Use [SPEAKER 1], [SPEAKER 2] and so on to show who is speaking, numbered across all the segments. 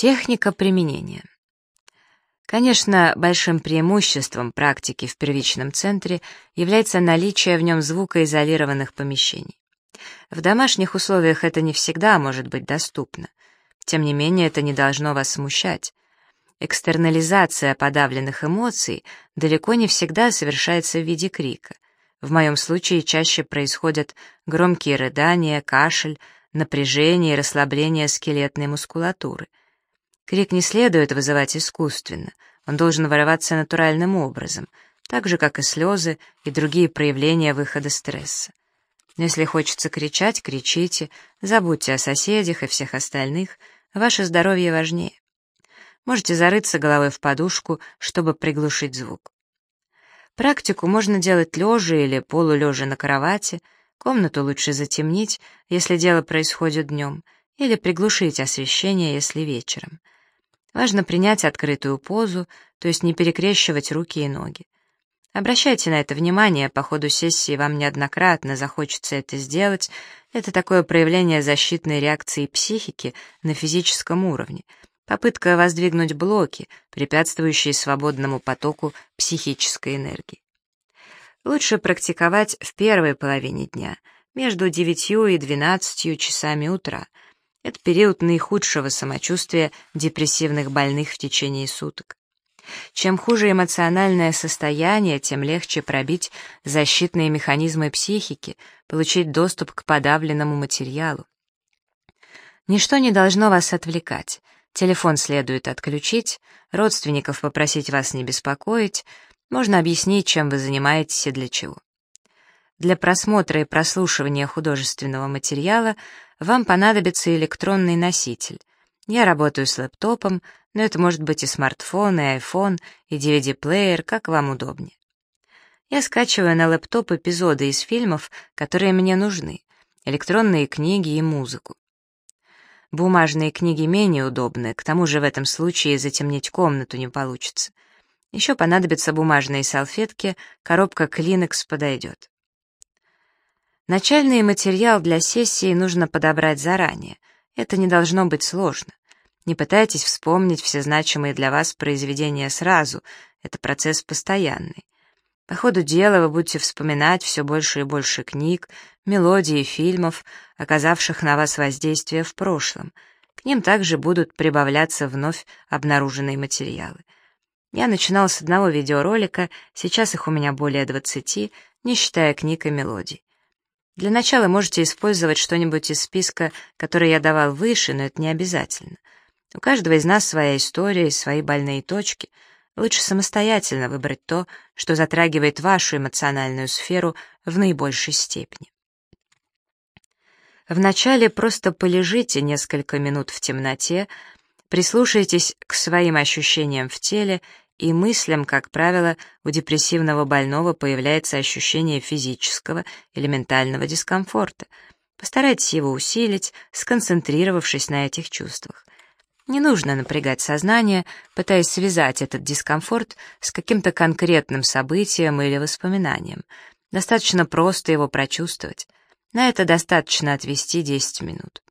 [SPEAKER 1] Техника применения. Конечно, большим преимуществом практики в первичном центре является наличие в нем звукоизолированных помещений. В домашних условиях это не всегда может быть доступно. Тем не менее, это не должно вас смущать. Экстернализация подавленных эмоций далеко не всегда совершается в виде крика. В моем случае чаще происходят громкие рыдания, кашель, напряжение и расслабление скелетной мускулатуры — Крик не следует вызывать искусственно, он должен вырываться натуральным образом, так же, как и слезы и другие проявления выхода стресса. Но если хочется кричать, кричите, забудьте о соседях и всех остальных, ваше здоровье важнее. Можете зарыться головой в подушку, чтобы приглушить звук. Практику можно делать лежа или полулежа на кровати, комнату лучше затемнить, если дело происходит днем, или приглушить освещение, если вечером. Важно принять открытую позу, то есть не перекрещивать руки и ноги. Обращайте на это внимание, по ходу сессии вам неоднократно захочется это сделать. Это такое проявление защитной реакции психики на физическом уровне, попытка воздвигнуть блоки, препятствующие свободному потоку психической энергии. Лучше практиковать в первой половине дня, между 9 и 12 часами утра — это период наихудшего самочувствия депрессивных больных в течение суток. Чем хуже эмоциональное состояние, тем легче пробить защитные механизмы психики, получить доступ к подавленному материалу. Ничто не должно вас отвлекать. Телефон следует отключить, родственников попросить вас не беспокоить, можно объяснить, чем вы занимаетесь и для чего. Для просмотра и прослушивания художественного материала вам понадобится электронный носитель. Я работаю с лэптопом, но это может быть и смартфон, и iPhone, и DVD-плеер, как вам удобнее. Я скачиваю на лэптоп эпизоды из фильмов, которые мне нужны, электронные книги и музыку. Бумажные книги менее удобны, к тому же в этом случае затемнить комнату не получится. Еще понадобятся бумажные салфетки, коробка Kleenex подойдет. Начальный материал для сессии нужно подобрать заранее. Это не должно быть сложно. Не пытайтесь вспомнить все значимые для вас произведения сразу, это процесс постоянный. По ходу дела вы будете вспоминать все больше и больше книг, мелодий и фильмов, оказавших на вас воздействие в прошлом. К ним также будут прибавляться вновь обнаруженные материалы. Я начинал с одного видеоролика, сейчас их у меня более двадцати, не считая книг и мелодий. Для начала можете использовать что-нибудь из списка, который я давал выше, но это не обязательно. У каждого из нас своя история и свои больные точки. Лучше самостоятельно выбрать то, что затрагивает вашу эмоциональную сферу в наибольшей степени. Вначале просто полежите несколько минут в темноте, прислушайтесь к своим ощущениям в теле и мыслям, как правило, у депрессивного больного появляется ощущение физического или ментального дискомфорта. Постарайтесь его усилить, сконцентрировавшись на этих чувствах. Не нужно напрягать сознание, пытаясь связать этот дискомфорт с каким-то конкретным событием или воспоминанием. Достаточно просто его прочувствовать. На это достаточно отвести 10 минут.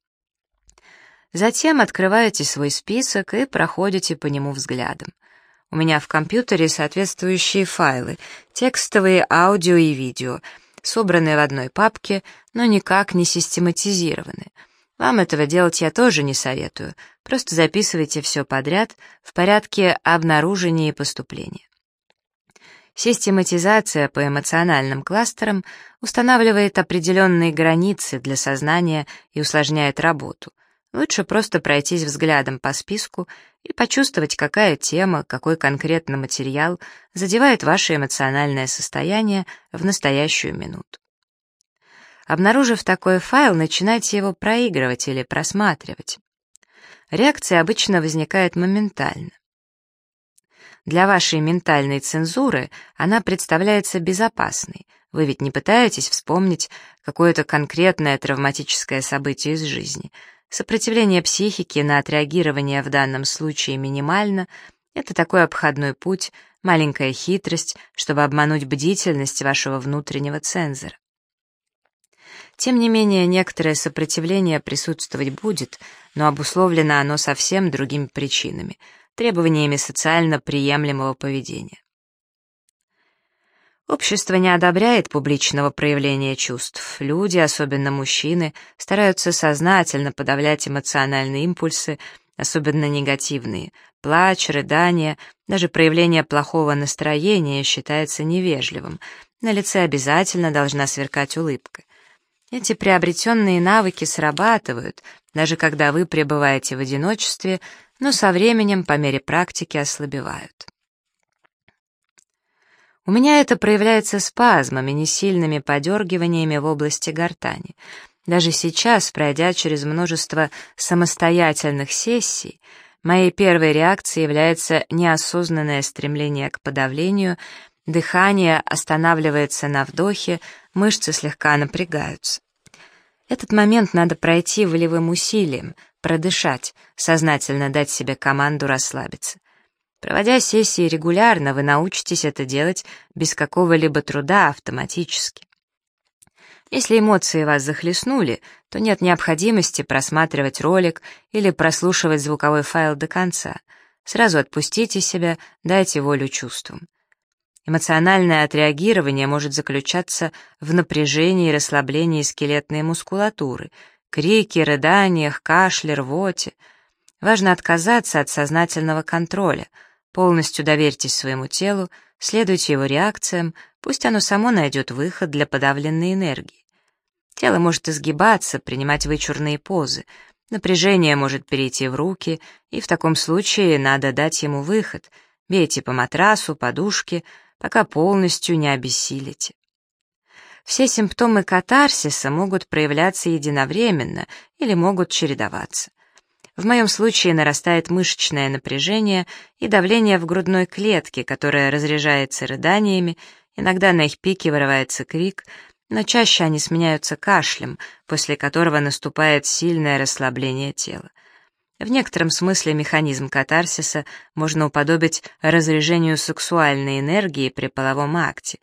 [SPEAKER 1] Затем открываете свой список и проходите по нему взглядом. У меня в компьютере соответствующие файлы, текстовые, аудио и видео, собранные в одной папке, но никак не систематизированы. Вам этого делать я тоже не советую, просто записывайте все подряд в порядке обнаружения и поступления. Систематизация по эмоциональным кластерам устанавливает определенные границы для сознания и усложняет работу. Лучше просто пройтись взглядом по списку и почувствовать, какая тема, какой конкретно материал задевает ваше эмоциональное состояние в настоящую минуту. Обнаружив такой файл, начинайте его проигрывать или просматривать. Реакция обычно возникает моментально. Для вашей ментальной цензуры она представляется безопасной. Вы ведь не пытаетесь вспомнить какое-то конкретное травматическое событие из жизни — Сопротивление психики на отреагирование в данном случае минимально. Это такой обходной путь, маленькая хитрость, чтобы обмануть бдительность вашего внутреннего цензора. Тем не менее, некоторое сопротивление присутствовать будет, но обусловлено оно совсем другими причинами, требованиями социально приемлемого поведения. Общество не одобряет публичного проявления чувств. Люди, особенно мужчины, стараются сознательно подавлять эмоциональные импульсы, особенно негативные. Плач, рыдание, даже проявление плохого настроения считается невежливым. На лице обязательно должна сверкать улыбка. Эти приобретенные навыки срабатывают, даже когда вы пребываете в одиночестве, но со временем, по мере практики, ослабевают. У меня это проявляется спазмами, несильными подергиваниями в области гортани. Даже сейчас, пройдя через множество самостоятельных сессий, моей первой реакцией является неосознанное стремление к подавлению, дыхание останавливается на вдохе, мышцы слегка напрягаются. Этот момент надо пройти волевым усилием, продышать, сознательно дать себе команду расслабиться. Проводя сессии регулярно, вы научитесь это делать без какого-либо труда автоматически. Если эмоции вас захлестнули, то нет необходимости просматривать ролик или прослушивать звуковой файл до конца. Сразу отпустите себя, дайте волю чувствам. Эмоциональное отреагирование может заключаться в напряжении и расслаблении скелетной мускулатуры, крики, рыданиях, кашле, рвоте. Важно отказаться от сознательного контроля — Полностью доверьтесь своему телу, следуйте его реакциям, пусть оно само найдет выход для подавленной энергии. Тело может изгибаться, принимать вычурные позы, напряжение может перейти в руки, и в таком случае надо дать ему выход, бейте по матрасу, подушке, пока полностью не обессилите. Все симптомы катарсиса могут проявляться единовременно или могут чередоваться. В моем случае нарастает мышечное напряжение и давление в грудной клетке, которое разряжается рыданиями, иногда на их пике вырывается крик, но чаще они сменяются кашлем, после которого наступает сильное расслабление тела. В некотором смысле механизм катарсиса можно уподобить разряжению сексуальной энергии при половом акте.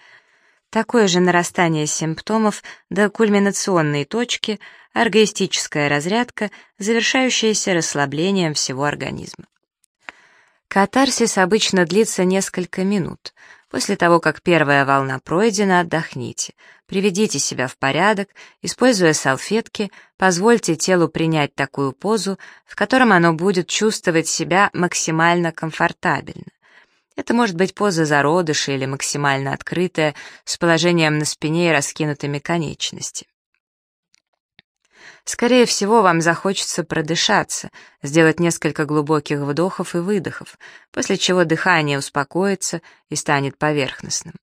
[SPEAKER 1] Такое же нарастание симптомов до кульминационной точки — оргоистическая разрядка, завершающаяся расслаблением всего организма. Катарсис обычно длится несколько минут. После того, как первая волна пройдена, отдохните, приведите себя в порядок, используя салфетки, позвольте телу принять такую позу, в котором оно будет чувствовать себя максимально комфортабельно. Это может быть поза зародыша или максимально открытая, с положением на спине и раскинутыми конечностями. Скорее всего, вам захочется продышаться, сделать несколько глубоких вдохов и выдохов, после чего дыхание успокоится и станет поверхностным.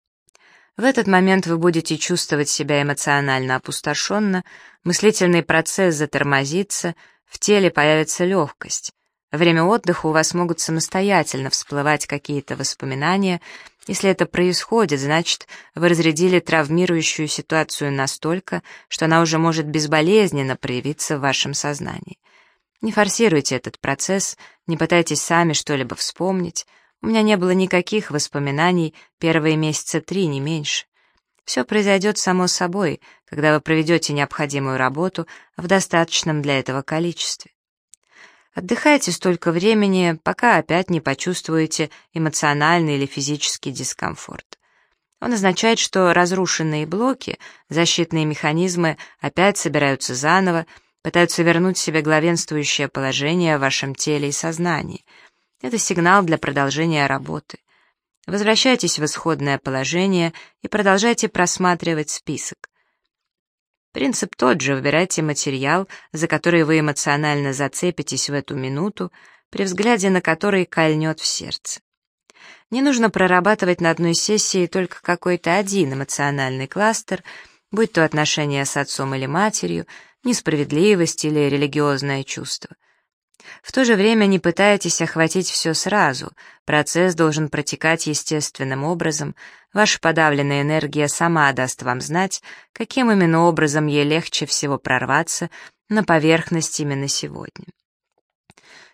[SPEAKER 1] В этот момент вы будете чувствовать себя эмоционально опустошенно, мыслительный процесс затормозится, в теле появится легкость. Время отдыха у вас могут самостоятельно всплывать какие-то воспоминания. Если это происходит, значит, вы разрядили травмирующую ситуацию настолько, что она уже может безболезненно проявиться в вашем сознании. Не форсируйте этот процесс, не пытайтесь сами что-либо вспомнить. У меня не было никаких воспоминаний первые месяца три, не меньше. Все произойдет само собой, когда вы проведете необходимую работу в достаточном для этого количестве. Отдыхайте столько времени, пока опять не почувствуете эмоциональный или физический дискомфорт. Он означает, что разрушенные блоки, защитные механизмы опять собираются заново, пытаются вернуть себе главенствующее положение в вашем теле и сознании. Это сигнал для продолжения работы. Возвращайтесь в исходное положение и продолжайте просматривать список. Принцип тот же, выбирайте материал, за который вы эмоционально зацепитесь в эту минуту, при взгляде на который кольнет в сердце. Не нужно прорабатывать на одной сессии только какой-то один эмоциональный кластер, будь то отношения с отцом или матерью, несправедливость или религиозное чувство. В то же время не пытайтесь охватить все сразу, процесс должен протекать естественным образом, ваша подавленная энергия сама даст вам знать, каким именно образом ей легче всего прорваться на поверхность именно сегодня.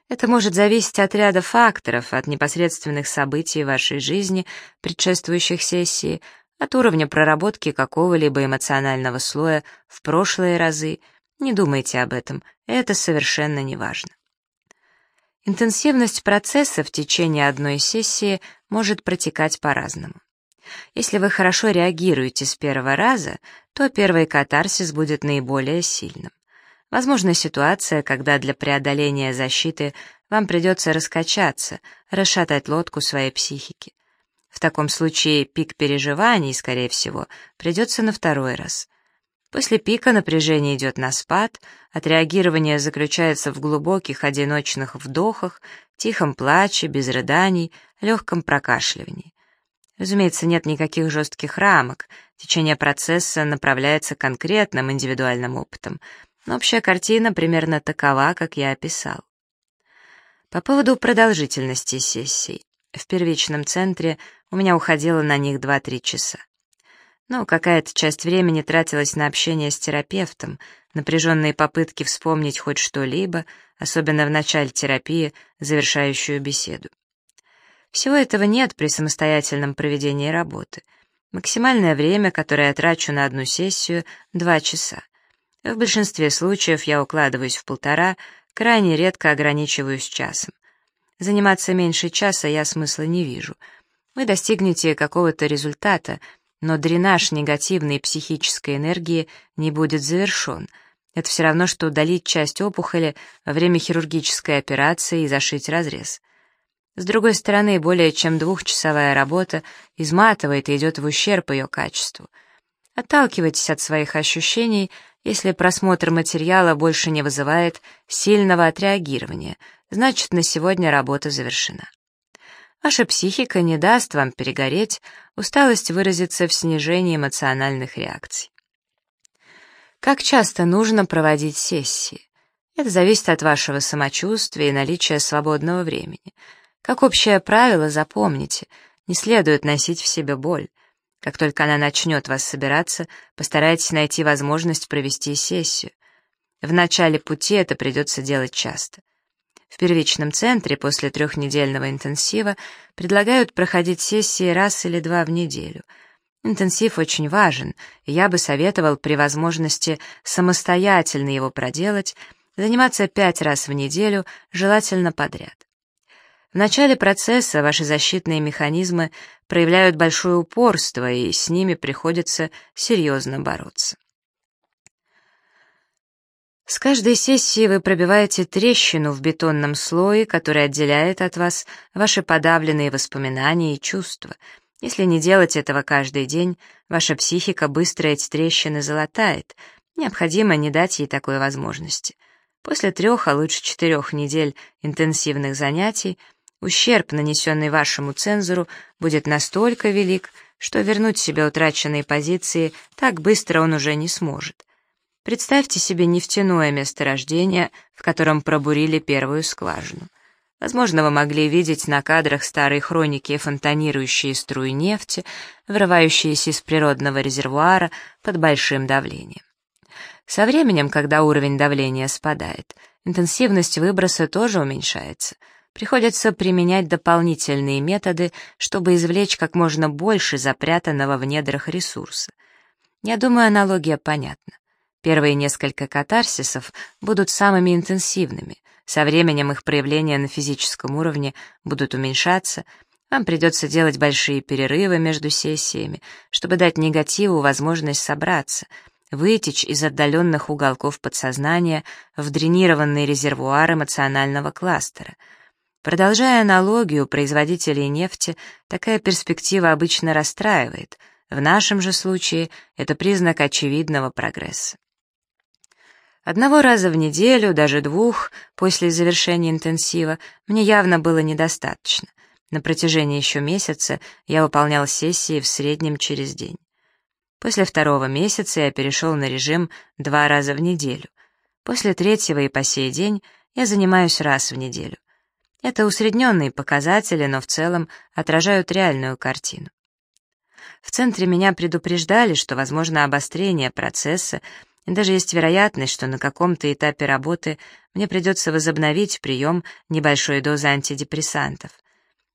[SPEAKER 1] Это может зависеть от ряда факторов, от непосредственных событий вашей жизни, предшествующих сессии, от уровня проработки какого-либо эмоционального слоя в прошлые разы. Не думайте об этом, это совершенно не важно. Интенсивность процесса в течение одной сессии может протекать по-разному. Если вы хорошо реагируете с первого раза, то первый катарсис будет наиболее сильным. Возможна ситуация, когда для преодоления защиты вам придется раскачаться, расшатать лодку своей психики. В таком случае пик переживаний, скорее всего, придется на второй раз. После пика напряжение идет на спад, отреагирование заключается в глубоких одиночных вдохах, тихом плаче, без рыданий, легком прокашливании. Разумеется, нет никаких жестких рамок, течение процесса направляется конкретным индивидуальным опытом, но общая картина примерно такова, как я описал. По поводу продолжительности сессий. В первичном центре у меня уходило на них 2-3 часа. Но какая-то часть времени тратилась на общение с терапевтом, напряженные попытки вспомнить хоть что-либо, особенно в начале терапии, завершающую беседу. Всего этого нет при самостоятельном проведении работы. Максимальное время, которое я трачу на одну сессию — два часа. В большинстве случаев я укладываюсь в полтора, крайне редко ограничиваюсь часом. Заниматься меньше часа я смысла не вижу. Вы достигнете какого-то результата, но дренаж негативной психической энергии не будет завершен. Это все равно, что удалить часть опухоли во время хирургической операции и зашить разрез. С другой стороны, более чем двухчасовая работа изматывает и идет в ущерб ее качеству. Отталкивайтесь от своих ощущений, если просмотр материала больше не вызывает сильного отреагирования — значит, на сегодня работа завершена. Ваша психика не даст вам перегореть, усталость выразится в снижении эмоциональных реакций. Как часто нужно проводить сессии? Это зависит от вашего самочувствия и наличия свободного времени. Как общее правило, запомните, не следует носить в себе боль. Как только она начнет вас собираться, постарайтесь найти возможность провести сессию. В начале пути это придется делать часто. В первичном центре после трехнедельного интенсива предлагают проходить сессии раз или два в неделю. Интенсив очень важен, и я бы советовал при возможности самостоятельно его проделать, заниматься пять раз в неделю, желательно подряд. В начале процесса ваши защитные механизмы проявляют большое упорство, и с ними приходится серьезно бороться. С каждой сессии вы пробиваете трещину в бетонном слое, который отделяет от вас ваши подавленные воспоминания и чувства. Если не делать этого каждый день, ваша психика быстро эти трещины залатает. Необходимо не дать ей такой возможности. После трех, а лучше четырех недель интенсивных занятий ущерб, нанесенный вашему цензору, будет настолько велик, что вернуть себе утраченные позиции так быстро он уже не сможет. Представьте себе нефтяное месторождение, в котором пробурили первую скважину. Возможно, вы могли видеть на кадрах старой хроники фонтанирующие струи нефти, вырывающиеся из природного резервуара под большим давлением. Со временем, когда уровень давления спадает, интенсивность выброса тоже уменьшается. Приходится применять дополнительные методы, чтобы извлечь как можно больше запрятанного в недрах ресурса. Я думаю, аналогия понятна. Первые несколько катарсисов будут самыми интенсивными, со временем их проявления на физическом уровне будут уменьшаться, вам придется делать большие перерывы между сессиями, чтобы дать негативу возможность собраться, вытечь из отдаленных уголков подсознания в дренированный резервуар эмоционального кластера. Продолжая аналогию производителей нефти, такая перспектива обычно расстраивает, в нашем же случае это признак очевидного прогресса. Одного раза в неделю, даже двух, после завершения интенсива, мне явно было недостаточно. На протяжении еще месяца я выполнял сессии в среднем через день. После второго месяца я перешел на режим два раза в неделю. После третьего и по сей день я занимаюсь раз в неделю. Это усредненные показатели, но в целом отражают реальную картину. В центре меня предупреждали, что возможно обострение процесса даже есть вероятность, что на каком-то этапе работы мне придется возобновить прием небольшой дозы антидепрессантов.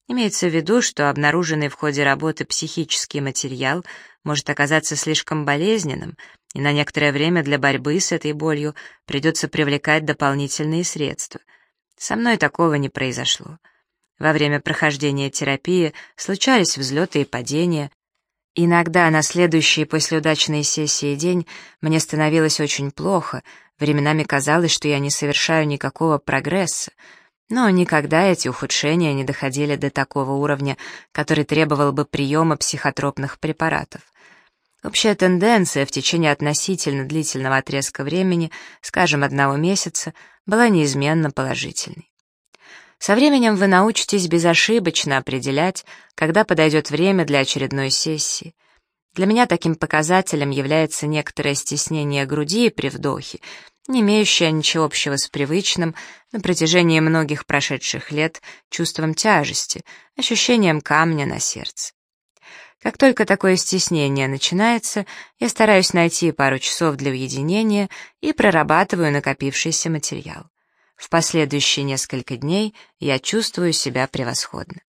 [SPEAKER 1] Имеется в виду, что обнаруженный в ходе работы психический материал может оказаться слишком болезненным, и на некоторое время для борьбы с этой болью придется привлекать дополнительные средства. Со мной такого не произошло. Во время прохождения терапии случались взлеты и падения. Иногда на следующий после удачной сессии день мне становилось очень плохо, временами казалось, что я не совершаю никакого прогресса, но никогда эти ухудшения не доходили до такого уровня, который требовал бы приема психотропных препаратов. Общая тенденция в течение относительно длительного отрезка времени, скажем, одного месяца, была неизменно положительной. Со временем вы научитесь безошибочно определять, когда подойдет время для очередной сессии. Для меня таким показателем является некоторое стеснение груди при вдохе, не имеющее ничего общего с привычным на протяжении многих прошедших лет чувством тяжести, ощущением камня на сердце. Как только такое стеснение начинается, я стараюсь найти пару часов для уединения и прорабатываю накопившийся материал. В последующие несколько дней я чувствую себя превосходно.